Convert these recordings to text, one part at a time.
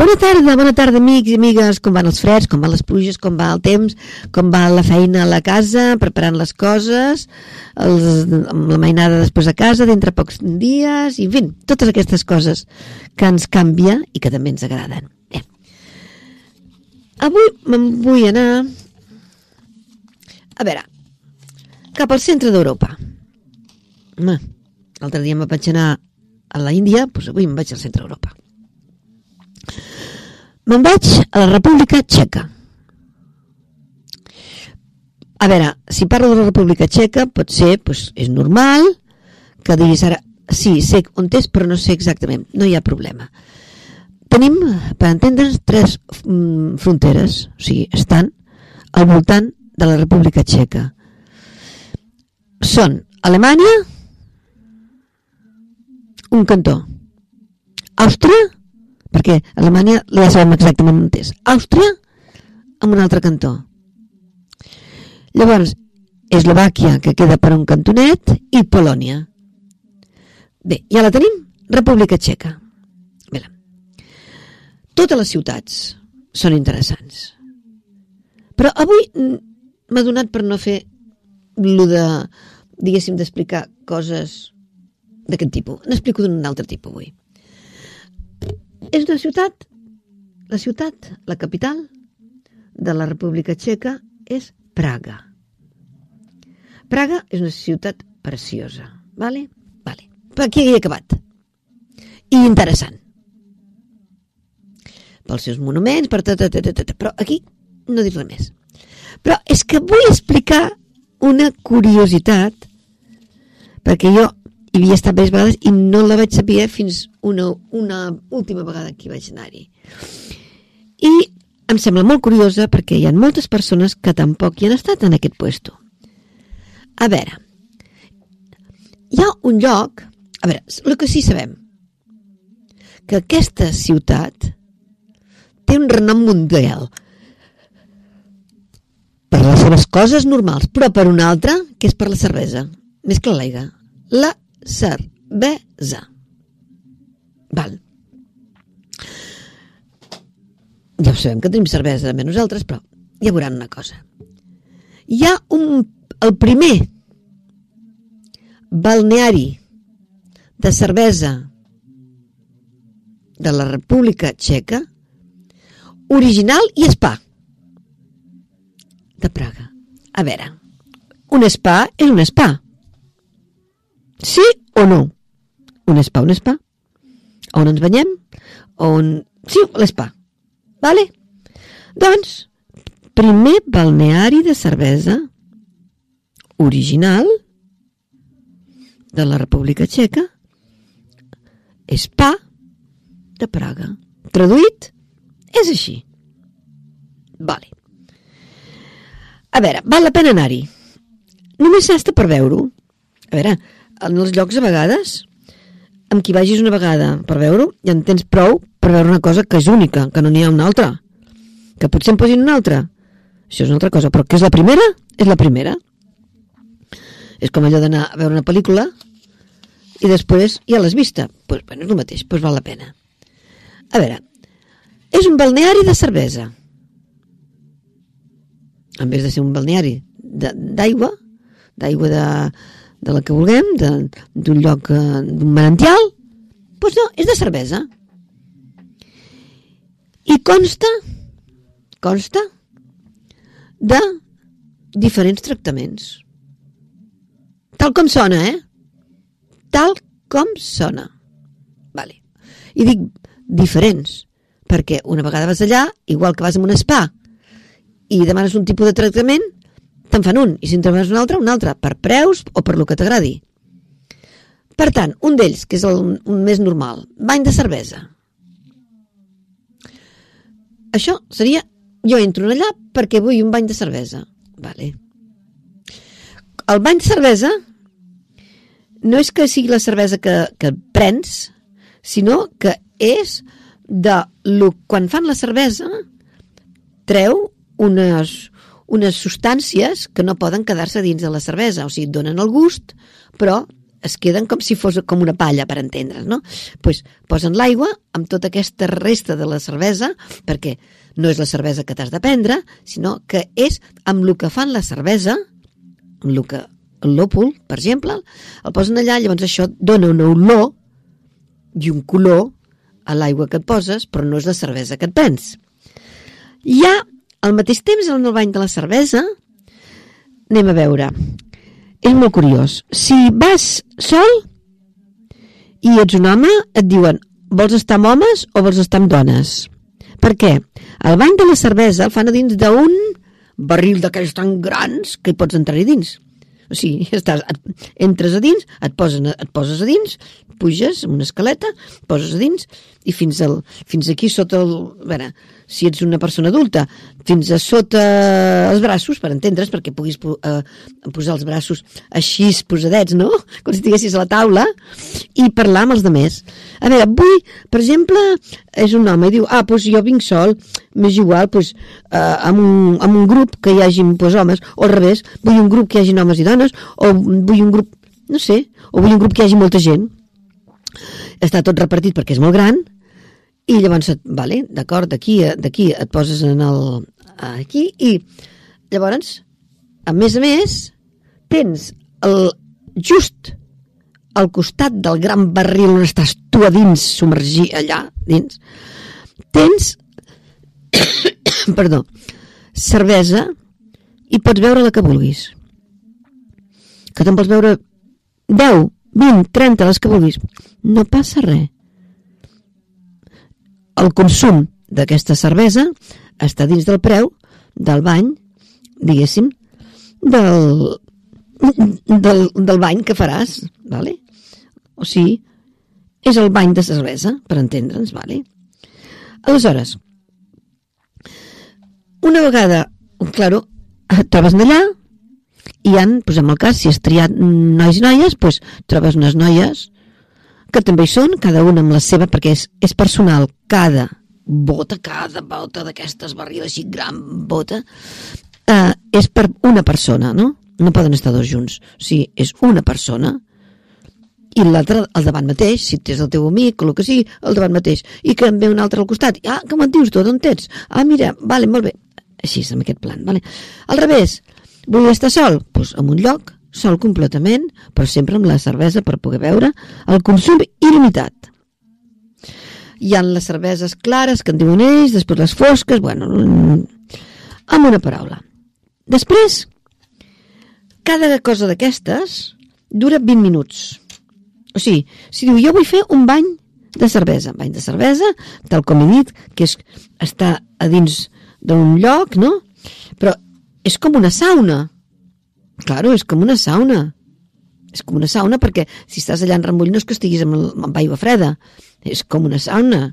Bona tarda, bona tarda, amics i amigues. Com van els freds, com van les pluges, com va el temps, com va la feina a la casa, preparant les coses, els, amb la mainada després a casa, dintre pocs dies, i en fi, totes aquestes coses que ens canvia i que també ens agraden. Bé. Avui me'n vull anar a veure, cap al centre d'Europa. Home, l'altre dia me'n vaig anar a la Índia, doncs avui me'n vaig al centre d'Europa. Me'n vaig a la República Txeca. A veure, si parlo de la República Txeca, pot ser, doncs, és normal que diguis ara, sí, sé on és, però no sé exactament, no hi ha problema. Tenim, per entendre's, tres mm, fronteres, o sigui, estan al voltant de la República Txeca. Són Alemanya, un cantó, Àustria, perquè Alemanya ja sabem exactament on és. Àustria, amb un altre cantó. Llavors, Eslovàquia, que queda per un cantonet, i Polònia. Bé, ja la tenim? República Txeca. Bé, totes les ciutats són interessants. Però avui m'ha donat per no fer lo de, diguéssim, d'explicar coses d'aquest tipus. N'explico d'un altre tipus avui. És una ciutat, la ciutat, la capital de la República Txeca és Praga. Praga és una ciutat preciosa, vale? Vale. Per aquí he acabat. I interessant. Pels seus monuments, per tot, tot, tot, tot, però aquí no dic res més. Però és que vull explicar una curiositat perquè jo hi havia estat diverses vegades i no la vaig saber fins una, una última vegada que vaig anar-hi. I em sembla molt curiosa perquè hi ha moltes persones que tampoc hi han estat en aquest puesto. A veure, hi ha un lloc, a veure, el que sí sabem, que aquesta ciutat té un renom mundial per les seves coses normals, però per una altra, que és per la cervesa, més que l'aigua. La cervesa. Val. Ja ho sabem que tenim cervesa també nosaltres, però ja veuran una cosa. Hi ha un, el primer balneari de cervesa de la República Txeca original i spa de Praga. A veure, un spa és un spa. Sí o no? Un spa, un spa. On ens banyem? On... Sí, l'espa. Vale? Doncs, primer balneari de cervesa original de la República Txeca Spa de Praga. Traduït, és així. Vale. A veure, val la pena anar-hi. Només s'hasta per veure-ho. A veure, en els llocs a vegades, amb qui vagis una vegada per veure-ho, ja en tens prou per veure una cosa que és única, que no n'hi ha una altra. Que potser en posin una altra. Això és una altra cosa, però que és la primera, és la primera. És com allò d'anar a veure una pel·lícula i després ja l'has vista. Doncs bueno, és el mateix, doncs val la pena. A veure, és un balneari de cervesa. En vez de ser un balneari d'aigua, d'aigua de, de la que vulguem, d'un lloc, eh, d'un manantial, doncs no, és de cervesa. I consta, consta de diferents tractaments. Tal com sona, eh? Tal com sona. Vale. I dic diferents, perquè una vegada vas allà, igual que vas a un spa, i demanes un tipus de tractament, te'n fan un, i si en demanes un altre, un altre, per preus o per lo que t'agradi. Per tant, un d'ells, que és el un més normal, bany de cervesa. Això seria, jo entro allà perquè vull un bany de cervesa. Vale. El bany de cervesa no és que sigui la cervesa que, que prens, sinó que és de lo, quan fan la cervesa treu unes, unes substàncies que no poden quedar-se dins de la cervesa, o sigui, donen el gust, però es queden com si fos com una palla, per entendre's, no? pues, posen l'aigua amb tota aquesta resta de la cervesa, perquè no és la cervesa que t'has de prendre, sinó que és amb el que fan la cervesa, amb el que lòpul, per exemple, el posen allà, llavors això dona una olor i un color a l'aigua que et poses, però no és la cervesa que et prens. Ja, al mateix temps, en el bany de la cervesa, anem a veure. És molt curiós. Si vas sol i ets un home, et diuen vols estar amb homes o vols estar amb dones? Per què? El bany de la cervesa el fan a dins d'un barril d'aquells tan grans que hi pots entrar-hi dins. O sigui, estàs, et, entres a dins, et, posen, et poses a dins, puges una escaleta, poses dins i fins, al, fins aquí sota el... A veure, si ets una persona adulta, fins a sota els braços, per entendre's, perquè puguis eh, posar els braços així posadets, no? Com si estiguessis a la taula, i parlar amb els demés. A veure, vull, per exemple, és un home i diu, ah, doncs jo vinc sol, m'és igual, doncs, eh, amb, un, amb un grup que hi hagi doncs, homes, o al revés, vull un grup que hi hagi homes i dones, o vull un grup, no sé, o vull un grup que hi hagi molta gent. Està tot repartit perquè és molt gran, i llavors, vale, d'acord, d'aquí d'aquí et poses en el, aquí i llavors, a més a més, tens el, just al costat del gran barril on estàs tu a dins, submergir allà dins, tens perdó, cervesa i pots veure la que vulguis. Que te'n pots veure 10, 20, 30, les que vulguis. No passa res el consum d'aquesta cervesa està dins del preu del bany, diguéssim, del, del, del bany que faràs, vale? o sigui, és el bany de cervesa, per entendre'ns, vale? Aleshores, una vegada, claro, et trobes allà, i han, posem el cas, si has triat nois i noies, doncs trobes unes noies que també hi són, cada una amb la seva, perquè és, és personal, cada bota, cada bota d'aquestes barriles així gran bota, eh, és per una persona, no? No poden estar dos junts. O sigui, és una persona i l'altre al davant mateix, si tens el teu amic el que sigui, al davant mateix, i que en ve un altre al costat, ah, com et dius tu, d'on ets? Ah, mira, vale, molt bé, així, amb aquest plan, vale. Al revés, vull estar sol? Doncs pues, en un lloc, sol completament, però sempre amb la cervesa per poder veure el consum il·limitat. Hi han les cerveses clares, que en diuen ells, després les fosques, bueno, amb una paraula. Després, cada cosa d'aquestes dura 20 minuts. O sigui, si diu, jo vull fer un bany de cervesa, bany de cervesa, tal com he dit, que és, està a dins d'un lloc, no? És com una sauna, Claro, és com una sauna. És com una sauna perquè si estàs allà en remull no és que estiguis amb, amb aigua freda, és com una sauna.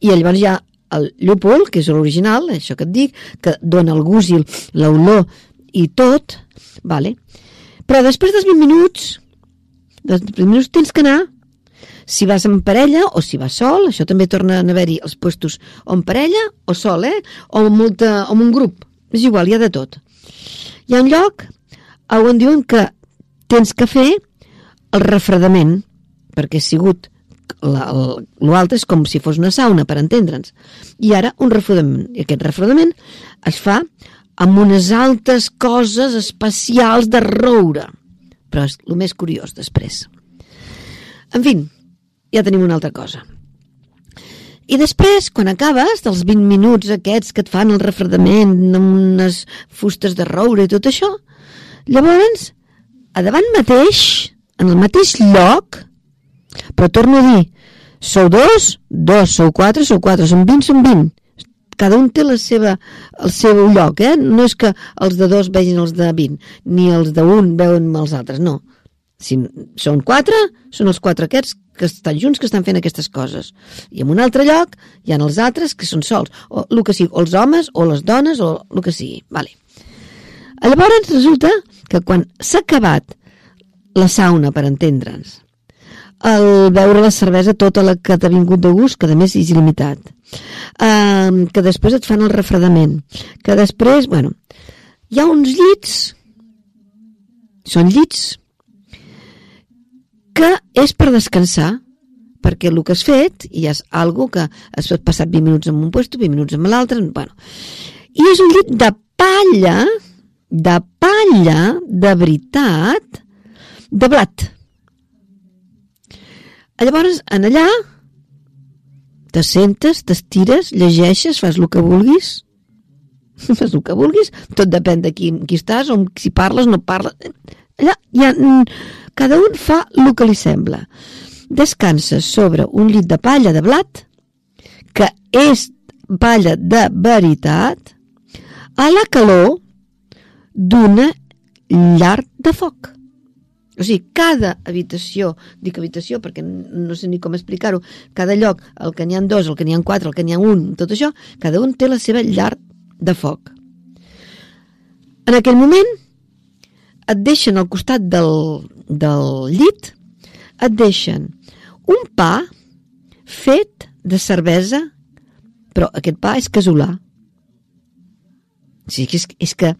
I llavors hi ha el llúpol, que és l'original, això que et dic, que dona el gust i l'olor i tot, vale? però després dels 20 minuts, dels 20 minuts tens que anar si vas en parella o si vas sol, això també torna a haver-hi els puestos o en parella o sol, eh? o amb, molta, o amb un grup, és igual, hi ha de tot. Hi ha un lloc on diuen que tens que fer el refredament, perquè ha sigut l'altre és com si fos una sauna, per entendre'ns. I ara un refredament. I aquest refredament es fa amb unes altes coses especials de roure. Però és el més curiós després. En fi, ja tenim una altra cosa. I després, quan acabes dels 20 minuts aquests que et fan el refredament amb unes fustes de roure i tot això, Llavors, a davant mateix, en el mateix lloc, però torno a dir, Sou dos, dos, sou quatre, sou quatre, som vint, som vint. Cada un té la seva, el seu lloc, eh? No és que els de dos vegin els de vint, ni els de un veuen els altres, no. Si són quatre, són els quatre aquests que estan junts que estan fent aquestes coses. I en un altre lloc hi ha els altres que són sols, o el que sigui, o els homes, o les dones, o el que sigui. Vale. Llavors resulta que quan s'ha acabat la sauna, per entendre'ns, el beure la cervesa tota la que t'ha vingut de gust, que a més és il·limitat, uh, que després et fan el refredament, que després, bueno, hi ha uns llits, són llits que és per descansar, perquè el que has fet ja és algo que has passat 20 minuts en un puesto, 20 minuts en l'altre, bueno. I és un llit de palla, de palla, de veritat, de blat. Llavors, en allà, te sentes, t'estires, llegeixes, fas el que vulguis, fas el que vulguis, tot depèn de qui, qui estàs, o si parles, no parles. Allà hi ha cada un fa el que li sembla. Descansa sobre un llit de palla de blat, que és palla de veritat, a la calor d'una llar de foc. O sigui, cada habitació, dic habitació perquè no sé ni com explicar-ho, cada lloc, el que n'hi ha dos, el que n'hi ha quatre, el que n'hi ha un, tot això, cada un té la seva llar de foc. En aquell moment et deixen al costat del, del llit, et deixen un pa fet de cervesa, però aquest pa és casolà. Sí, és, és que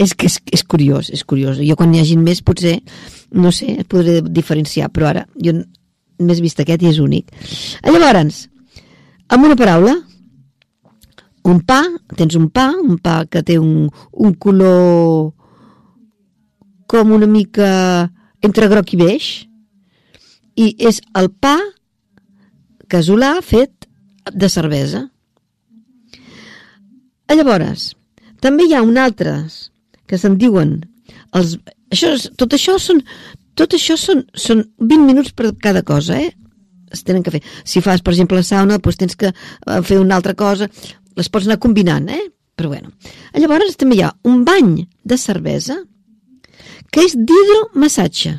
és que és, és curiós, és curiós. Jo quan hi hagi més potser, no sé, podré diferenciar, però ara jo m'he vist aquest i és únic. Llavors, amb una paraula, un pa, tens un pa, un pa que té un, un color com una mica entre groc i beix i és el pa casolà fet de cervesa. Llavors, també hi ha un altres que se'n diuen els, això, tot això són tot això són, són 20 minuts per cada cosa, eh? Es tenen que fer. Si fas, per exemple, la sauna, doncs tens que eh, fer una altra cosa. Les pots anar combinant, eh? Però bueno. Llavors també hi ha un bany de cervesa que és d'hidromassatge.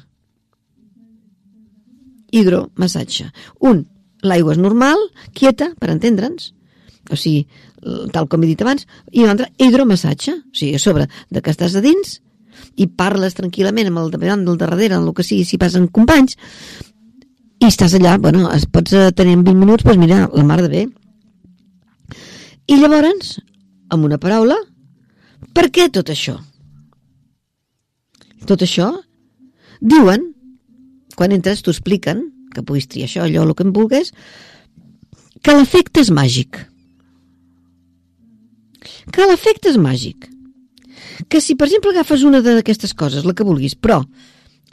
Hidromassatge. Un, l'aigua és normal, quieta, per entendre'ns, o sigui, tal com he dit abans, i un altre, hidromassatge, o sigui, a sobre de que estàs a dins i parles tranquil·lament amb el davant del darrere, en el que sigui, si passen companys, i estàs allà, bueno, es pots eh, tenir en 20 minuts, doncs mira, la mar de bé. I llavors, amb una paraula, per què tot això? Tot això diuen, quan entres t'ho expliquen, que puguis triar això, allò, el que em vulguis, que l'efecte és màgic. Que l'efecte és màgic. Que si, per exemple, agafes una d'aquestes coses, la que vulguis, però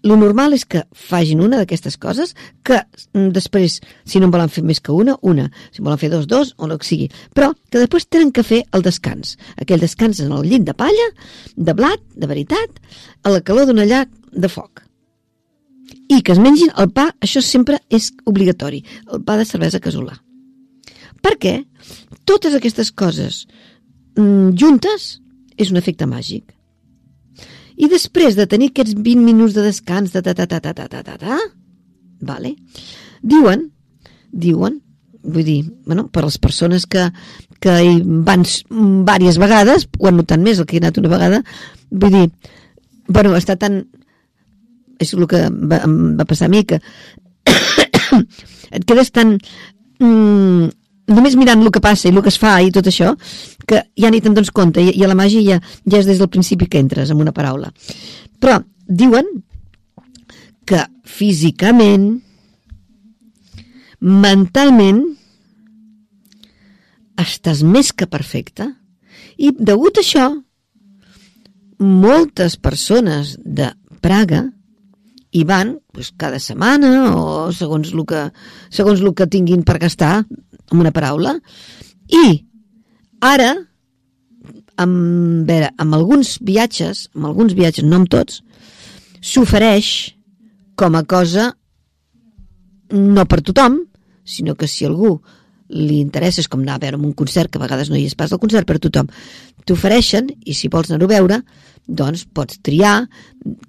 lo normal és que fagin una d'aquestes coses que mm, després, si no en volen fer més que una, una. Si volen fer dos, dos, o el que sigui. Però que després tenen que fer el descans. Aquell descans en el llit de palla, de blat, de veritat, a la calor d'una llac de foc. I que es mengin el pa, això sempre és obligatori, el pa de cervesa casolà. Per què? Totes aquestes coses mm, juntes és un efecte màgic. I després de tenir aquests 20 minuts de descans, de ta ta ta ta ta ta ta, ta vale? diuen, diuen, vull dir, bueno, per les persones que, que hi van diverses vegades, ho han notat més el que he anat una vegada, vull dir, bueno, està tan... És el que va, va passar a mi, que et quedes tan mm, només mirant el que passa i el que es fa i tot això, que ja ni te'n dones compte, i, i a la màgia ja, ja és des del principi que entres amb una paraula. Però diuen que físicament, mentalment, estàs més que perfecte i degut a això moltes persones de Praga hi van pues, cada setmana o segons el que, segons el que tinguin per gastar amb una paraula, i ara, amb, veure, amb alguns viatges, amb alguns viatges, no amb tots, s'ofereix com a cosa no per tothom, sinó que si algú li interessa, és com anar a veure un concert, que a vegades no hi és pas del concert per tothom, t'ofereixen i si vols anar-ho veure, doncs pots triar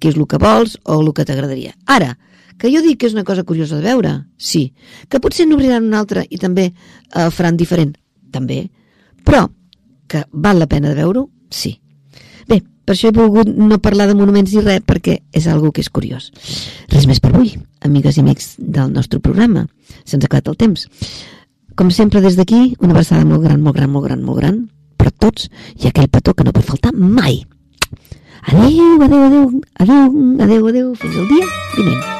què és el que vols o el que t'agradaria. Ara, que jo dic que és una cosa curiosa de veure, sí. Que potser n'obriran una altra i també eh, faran diferent, també. Però que val la pena de veure-ho, sí. Bé, per això he volgut no parlar de monuments i res, perquè és algo que és curiós. Res més per avui, amigues i amics del nostre programa. Se'ns ha acabat el temps. Com sempre, des d'aquí, una abraçada molt gran, molt gran, molt gran, molt gran, per tots, i aquell petó que no pot faltar mai. Adéu, adéu, adéu, adéu, adéu, adéu, fins al dia vinent.